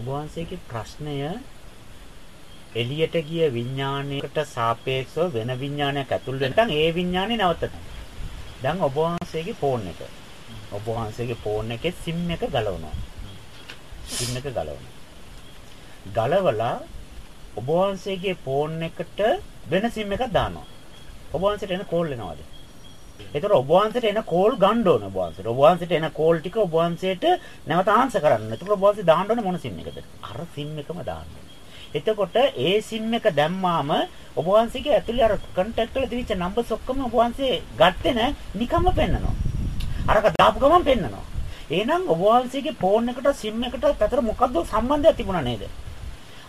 ඔබ වහන්සේගේ ප්‍රශ්නය එළියට ගිය විඥානයකට සාපේක්ෂව වෙන විඥානයක් ඇතුල් වෙනකන් ඒ විඥානේ නවත්තනවා. දැන් ඔබ වහන්සේගේ ෆෝන් එක. ඔබ වහන්සේගේ ෆෝන් එකේ SIM එක ගලවනවා. SIM එක ගලවනවා. ගලවලා ඔබ වහන්සේගේ ෆෝන් එකට වෙන SIM එකක් දානවා. ඔබ වහන්සේට එන කෝල් එනවද? ඒතර ඔබ වහන්සේට එන කෝල් ගන්න ඕන ඔබ වහන්සේට. ඔබ වහන්සේට එන කෝල් ටික ඔබ වහන්සේට නැවත ආන්සර් කරන්න. ඒතර ඔබ වහන්සේ දාන්න ඕනේ මොන SIM එකද? අර SIM එකම දාන්න. එතකොට ඒ SIM එක දැම්මාම ඔබ වහන්සේගේ ඇතුලේ අර කන්ටැක්ට් වල තිබිච්ච නම්බර්ස් ඔක්කොම ඔබ වහන්සේ ගත්තේ නැ නිකම්ම පෙන්නනවා. අරක දාපු ගමන් පෙන්නනවා. එහෙනම් ඔබ වහන්සේගේ ෆෝන් එකට SIM එකට අතර මොකද්ද සම්බන්ධයක් තිබුණා නේද?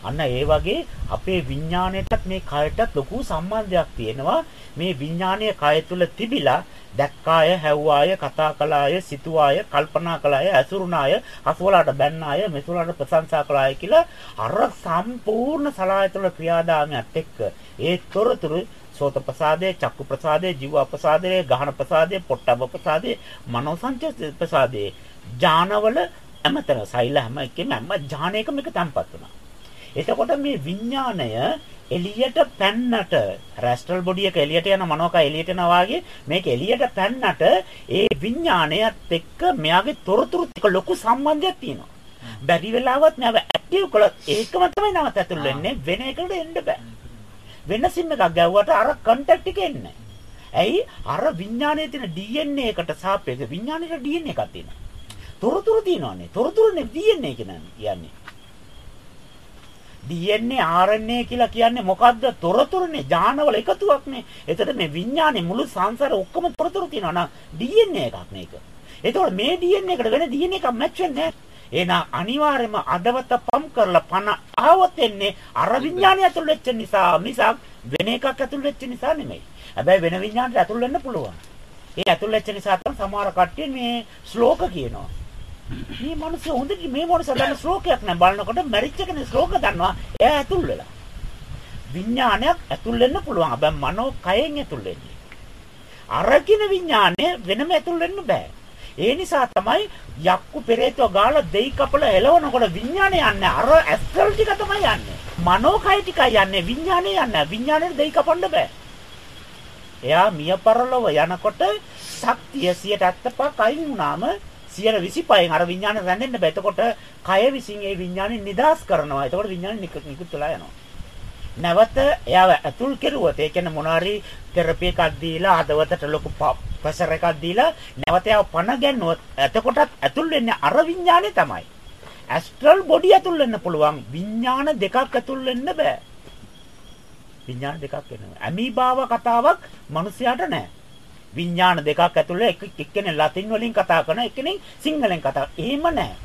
අන්න ඒ වගේ අපේ විඥාණයටත් මේ කයටත් ලොකු සම්බන්ධයක් තියෙනවා. මේ විඥානීය කය තුල තිබිලා දැක්කාය, හැව්වාය, කතා කළාය, සිතුවාය, කල්පනා කළාය, ඇසුරුනාය, අසවලාට බැන්නාය, මෙසුලාට ප්‍රශංසා කළාය කියලා අර සම්පූර්ණ සලායතන ක්‍රියාදාමයත් එක්ක ඒ තොරතුරු සෝත ප්‍රසාදේ, චක්කු ප්‍රසාදේ, ජීව ප්‍රසාදේ, ගහන ප්‍රසාදේ, පොට්ටබ්බ ප්‍රසාදේ, මනෝ සංචේත ප්‍රසාදේ ඥානවල හැමතැන සෛල හැම එකෙම හැම ඥානයකම එක තැම්පත් වුණා. එතකොට මේ විඥාණය එළියට පැන්නට රැස්ටල් බොඩි එක එළියට යන මනෝක එළියට යනවා වගේ මේක එළියට පැන්නට ඒ විඥාණයත් එක්ක මෙයාගේ තොරතුරු ටික ලොකු සම්බන්ධයක් තියෙනවා. බැරි වෙලාවත් මෙයාව ඇක්ටිව් කළොත් ඒකම තමයි නැවත ඇතුල් වෙන්නේ වෙන එකකට එන්න බෑ. වෙන සිම් එකක් ගැව්වට අර කන්ටැක්ට් එක එන්නේ ඇයි අර විඥානයේ තියෙන DNA එකට සාපේක්ෂව විඥානයේ DNA එකක් තියෙනවා. තොරතුරු තියෙනවානේ. තොරතුරුනේ DNA කියන්නේ. DNA RNA කියලා කියන්නේ මොකද්ද? තොරතුරුනේ ඥානවල එකතුවක්නේ. එතකොට මේ විඥානේ මුළු සංසාර ඔක්කොම තොරතුරු තියෙනවා නම් DNA එකක් මේක. එතකොට මේ DNA එකට වෙන DNA එකක් මැච් වෙන්නේ නැහැ. එහෙනම් අනිවාර්යයෙන්ම අදවත පම් කරලා පන ආවොත් එන්නේ අර විඥානය ඇතුල් වෙච්ච නිසා මිසක් වෙන එකක් ඇතුල් වෙච්ච නිසා නෙමෙයි. හැබැයි වෙන විඥානට ඇතුල් වෙන්න පුළුවන්. ඒ ඇතුල් වෙච්ච නිසා තමයි සමහර කට්ටිය මේ ශ්ලෝක කියනවා. මේ මිනිස්සු හොඳට මේ මිනිස්සු දන්න ශ්ලෝකයක් නෑ. බලනකොට මැරිච්ච කෙනෙක් ශ්ලෝක දන්නවා. එයා ඇතුල් වෙලා. විඥානයක් ඇතුල් වෙන්න පුළුවන්. හැබැයි මනෝ කයෙන් ඇතුල් වෙන්නේ. අරකින විඥානය වෙනම ඇතුල් වෙන්න බෑ. ඒ නිසා තමයි යක්කු පෙරේතව ගාලා දෙයි කපල එලවනකොට විඥානය යන්නේ. අර ඇස්තල් ටික තමයි යන්නේ. මනෝ කය ටිකයි යන්නේ. විඥානය යන්නේ විඥානෙට දෙයි කපන්න බෑ. එයා මිය පරලොව යනකොට ශක්තිය 75ක් අයින් වුණාම 125න් අර විඥාන රැඳෙන්න බෑ. එතකොට කය විසින් ඒ විඥානෙ නිදාස් කරනවා. එතකොට විඥානෙ නිකුත් වෙලා යනවා. නැවත එයාව ඇතුල් කෙරුවොත් ඒ කියන්නේ මොනාරි තෙරපි එකක් දීලා හදවතට ලොකු ප්‍රෙෂර් එකක් දීලා නැවත එයාව පණ ගැන්නුවොත් එතකොටත් ඇතුල් වෙන්නේ අර විඥානේ තමයි. ඇස්ට්‍රල් බොඩි ඇතුල් වෙන්න පුළුවන්. විඥාන දෙකක් ඇතුල් වෙන්න බෑ. විඥාන දෙකක් වෙනවා. ඇමීබාව කතාවක් මිනිස්යාට නැහැ. විඥාන දෙකක් ඇතුළේ එක්කෙනෙක් ලතින් වලින් කතා කරනවා එක්කෙනෙක් සිංහලෙන් කතා එහෙම නැහැ.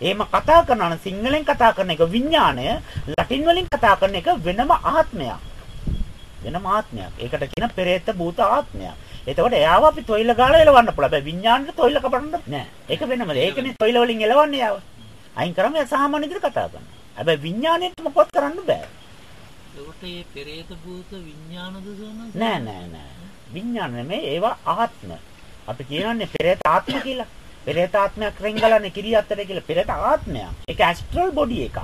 එහෙම කතා කරනවා නම් සිංහලෙන් කතා කරන එක විඥාණය ලතින් වලින් කතා කරන එක වෙනම ආත්මයක්. වෙනම ආත්මයක්. ඒකට කියන පෙරේත භූත ආත්මයක්. එතකොට එයාව අපි තොইল ගාලා එලවන්න පුළුවන්. හැබැයි විඥාණයට තොইল කපන්න නෑ. ඒක වෙනම දෙයක්. ඒකනේ තොইল වලින් එලවන්නේ යාව. අයින් කරාම එයා සාමාන්‍ය විදිහට කතා කරනවා. හැබැයි විඥාණයට මොකවත් කරන්න බෑ. එතකොට මේ පෙරේත භූත විඥානද නෑ නෑ නෑ. විඥාන නෙමෙයි ඒවා ආත්ම. අපි කියනන්නේ පෙරේත ආත්ම කියලා. පෙරේත ආත්මයක් රෙන්ගලන්නේ කිරියත්තට කියලා පෙරේත ආත්මයක්. ඒක ඇස්ට්‍රල් බොඩි එකක්.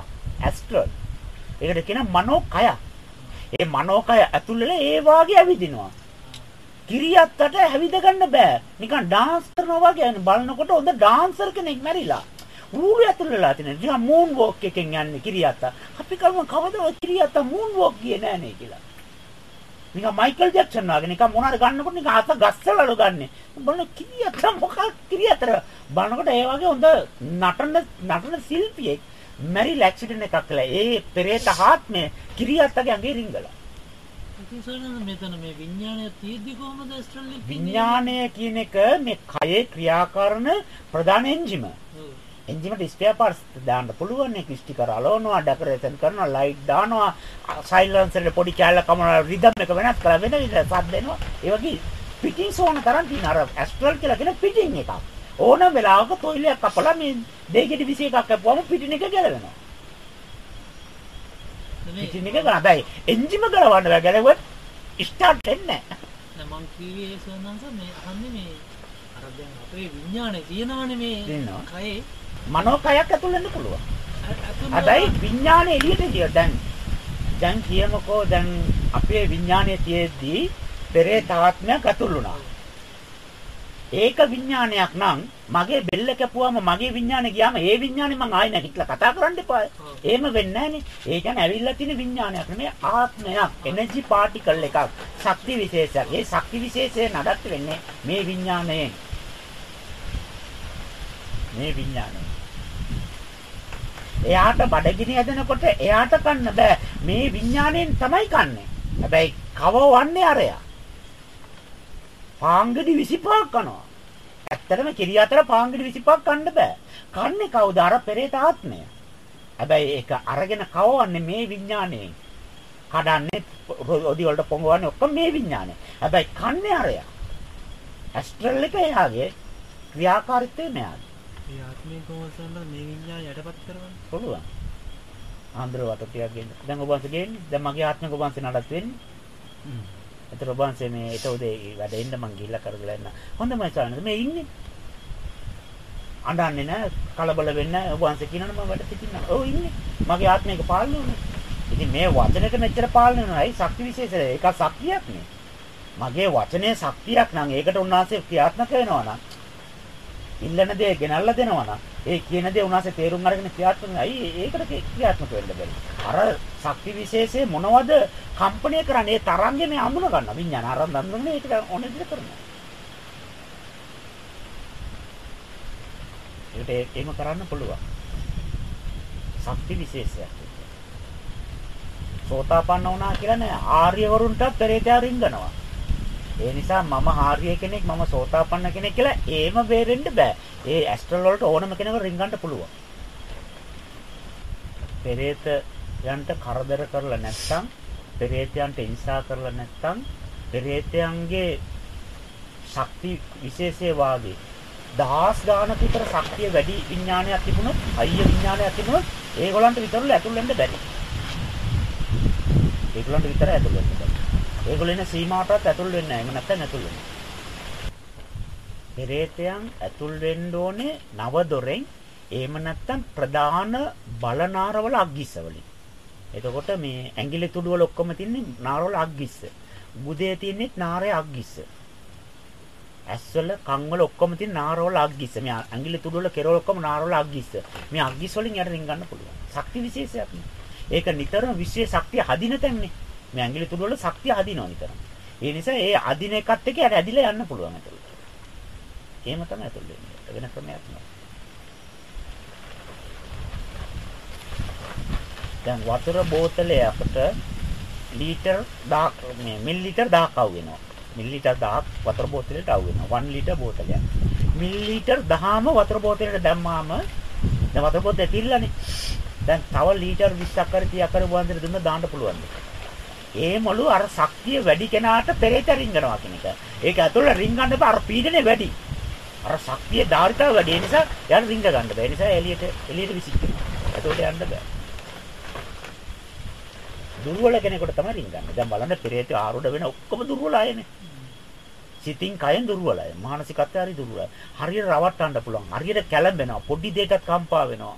ඇස්ට්‍රල්. ඒකට කියන මනෝකය. ඒ මනෝකය ඇතුළේ ඒ වාගේ ඇවිදිනවා. කිරියත්තට ඇවිද ගන්න බෑ. නිකන් ඩාන්ස් කරනවා වගේ බලනකොට හොඳ ඩාන්සර් කෙනෙක් මැරිලා. ඌරු ඇතුළ වෙලා තියෙන. නිකන් මූන් වෝක් එකෙන් යන්නේ කිරියත්තා. අපි කවම කවදාවත් කිරියත්තා මූන් වෝක් ගියේ නෑනේ කියලා. නිකන් මයිකල් ජැක්සන් වගේ නිකන් මොනවාරි ගන්නකොට නිකන් අත ගස්සලාලු ගන්නෙ. බලන කිරියත මොකක් කිරියතර බලනකොට ඒ වගේ හොඳ නටන නටන ශිල්පියෙක් මැරිලා ඇක්සිඩන්ට් එකක් කළා. ඒ පෙරේත ආත්මය කිරියත්තගේ අඟේ රිංගලා. මෙතන මේ විඥානය තියෙද්දි කොහොමද ඇස්ට්‍රල් එක විඥානය කියන එක මේ කයේ ක්‍රියාකරන ප්‍රධාන එන්ජිම. එන්ජිමට ස්පෙයා පාර්ට්ස් දාන්න පුළුවන් නේ ස්ටිකර් අලවනවා ඩෙකොරේෂන් කරනවා ලයිට් දානවා සයිලන්සර් පොඩි කැලල කමන රිද්ම් එක වෙනස් කරලා වෙන විදිහට සද්ද දෙනවා. ඒ වගේ පිටින්ස් ඕන තරම් තියෙන අර ඇස්ට්‍රල් කියලා කියන පිටින් එකක්. ඕනම වෙලාවක තොইলයක් කපලා මේ දෙකෙදි 21ක් කපුවම පිටින් එක ගැලවෙනවා. පිටින් එක ගන්න බෑ එන්ජිම ගලවන්න බෑ. ගැලවෙත් ස්ටාර්ට් වෙන්නේ නැහැ. නෑ මං කිව්වේ සෝනස් මේ අහන්නේ මේ අර දැන් අපේ විඥානේ තියෙනවනේ මේ. කයේ මනෝකයක් ඇතුල් වෙන්න පුළුවන් හැබැයි විඥානේ එළියට ගියා දැන්. දැන් කියමුකෝ දැන් අපේ විඥානයේ තියෙද්දී පෙරේත ආත්මයක් අතුල් වුණා. ඒක විඥානයක් නම් මගේ බෙල්ල කැපුවාම මගේ විඥානේ ගියාම ඒ විඥානේ මං ආයෙ නැගිටලා කතා කරන්න එපා. එහෙම වෙන්නේ නැහනේ. ඒ කියන්නේ ඇවිල්ලා තියෙන විඥානයක් නෙමෙයි ආත්මයක්, එනර්ජි පාටිකල් එකක්, ශක්ති විශේෂයක්. ඒ ශක්ති විශේෂය නඩත්තු වෙන්නේ මේ විඥානයෙන්. මේ විඥානය. එයාට බඩගිනි හැදෙනකොට එයාට කන්න බෑ. මේ විඥාණයෙන් තමයි කන්නේ. හැබැයි කවවන්නේ අරයා. පාංගඩි 25ක් කනවා. ඇත්තටම කිරි අතර පාංගඩි 25ක් කන්න බෑ. කන්නේ කවුද? අර පෙරේත ආත්මය. හැබැයි ඒක අරගෙන කවවන්නේ මේ විඥාණයෙන්. කඩන්නේ ඔදි වලට පොඟවන්නේ ඔක්කොම මේ විඥානය. හැබැයි කන්නේ අරයා. ඇස්ට්‍රල් එක එයාගේ ක්‍රියාකාරීත්වය මෙයාගේ. මේ ආත්මය කොහොමද මේ විඤ්ඤාණය යටපත් කරවන්නේ? පුළුවන්. ආන්දර වට ටිකක් ගෙන්න. දැන් ඔබ වහන්සේ ගේන්නේ. දැන් මගේ ආත්මික ඔබ වහන්සේ නඩත් වෙන්නේ. හ්ම්. ඒතර ඔබ වහන්සේ මේ ඊට උදේ වැඩ එන්න මං ගිහිල්ලා කරගලා එන්න. හොඳමයි සාරණද මේ ඉන්නේ. අඬන්නේ නැහැ, කලබල වෙන්නේ නැහැ. ඔබ වහන්සේ කියනනම් මම වැඩ සිටින්නම්. ඔව් ඉන්නේ. මගේ ආත්මික පාලනය උනේ. ඉතින් මේ වචනෙට මෙච්චර පාලනය වෙනවයි ශක්ති විශේෂය. ඒක ශක්තියක් නේ. මගේ වචනේ ශක්තියක් නම් ඒකට උන්වහන්සේ ක්‍රියාත්මක වෙනවා නම් ඉල්ලන දේ ගෙනල්ලා දෙනවා නම් ඒ කියන දේ උනාසේ තේරුම් අරගෙන ක්‍රියාත්මක අයි ඒකට ක්‍රියාත්මක වෙන්න බැරි. අර ශක්ති විශේෂයේ මොනවද කම්පණය කරන්නේ? ඒ තරංගේ මේ අඳුන ගන්න විඤ්ඤාණ අරන් අඳුනගෙන ඒක ඕන විදිහට කරනවා. ඒකට එහෙම කරන්න පුළුවන්. ශක්ති විශේෂයක්. සෝතාපන්න වුණා කියලා නෑ ආර්යවරුන්ටත් පෙරේතයා රින්ගනවා. ඒ නිසා මම ආර්ය කෙනෙක් මම සෝතාපන්න කෙනෙක් කියලා ඒම වෙරෙන්න බෑ. ඒ ඇස්ට්‍රල් වලට ඕනම කෙනෙකුට රින්ගන්න පුළුවන්. පෙරේතයන්ට කරදර කරලා නැත්නම් පෙරේතයන්ට හිංසා කරලා නැත්නම් පෙරේතයන්ගේ ශක්ති විශේෂයේ වාගේ දහස් ගානක විතර ශක්තිය වැඩි විඥානයක් තිබුණොත් අයිය විඥානයක් තිබුණොත් ඒගොල්ලන්ට විතරල ඇතුල් වෙන්න බැරි. ඒගොල්ලන්ට විතර ඇතුල් වෙන්න බැරි. ඒගොල්ලෝ එන සීමාවටත් ඇතුල් වෙන්නේ නැහැ. එහෙම නැත්නම් ඇතුල් වෙනවා. පෙරේතයන් ඇතුල් වෙන්න ඕනේ නව දොරෙන්. එහෙම නැත්නම් ප්‍රධාන බලනාරවල අග්ගිස්සවලින්. එතකොට මේ ඇඟිලි තුඩු වල ඔක්කොම තින්නේ නාරවල අග්ගිස්ස. බුදේ තින්නේ නාරයේ අග්ගිස්ස. ඇස්වල කන් වල ඔක්කොම තියෙන නාරවල අග්ගිස්ස. මේ ඇඟිලි තුඩු වල කෙරවල ඔක්කොම නාරවල අග්ගිස්ස. මේ අග්ගිස්ස වලින් යට රින් ගන්න පුළුවන්. ශක්ති විශේෂයක් නේ. ඒක නිතරම විශේෂ ශක්තිය හදින තැන්නේ. මේ ඇඟිලි තුඩු වල ශක්තිය අදිනවා නිතරම. ඒ නිසා ඒ අදින එකත් එක්ක යට ඇදිලා යන්න පුළුවන් ඇතුළට. එහෙම තමයි ඇතුළ වෙන්නේ. වෙන ක්‍රමයක් නෑ. දැන් වතුර බෝතලේ අපිට ලීටර් 1000 මේ මිලිලීටර් 1000ක් අවු වෙනවා. මිලිලීටර් 1000ක් වතුර බෝතලෙට අවු වෙනවා. 1 ලීටර් බෝතලයක්. මිලිලීටර් 10ම වතුර බෝතලෙට දැම්මාම දැන් වතුර බෝතලේ තිල්ලානේ. දැන් තව ලීටර් 20ක් හරි 30ක් හරි වන්දර දුන්න දාන්න පුළුවන්ද? ඒ මොළු අර ශක්තිය වැඩි කෙනාට පෙරේත රින්ගනවා කියන එක. ඒක ඇතුළේ රින්ගන්න බෑ අර පීඩනේ වැඩි. අර ශක්තිය ධාරිතාව වැඩි ඒ නිසා යාට රින්ග ගන්න බෑ. ඒ නිසා එළියට එළියට විසිකෙනවා. ඒකට යන්න බෑ. දුර්වල කෙනෙකුට තමයි රින්ගන්නේ. දැන් බලන්න පෙරේත ආරෝඩ වෙන ඔක්කොම දුර්වල අයනේ. සිතින් කයෙන් දුර්වලයි. මානසිකත්වය හරි දුර්වලයි. හරියට රවට්ටන්න පුළුවන්. හරියට කැළඹෙනවා. පොඩි දෙයකට කම්පා වෙනවා.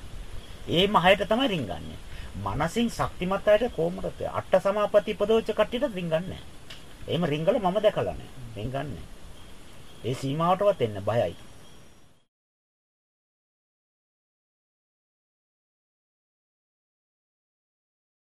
ඒ මහයට තමයි රින්ගන්නේ. මනසින් ශක්තිමත් අයට කොහොමද අට සමාපatti ඉපදවච්ච කට්ටියට රින්ගන්නේ නැහැ. එහෙම රින්ගල මම දැකලා නැහැ. රින්ගන්නේ. ඒ සීමාවටවත් එන්න බයයි.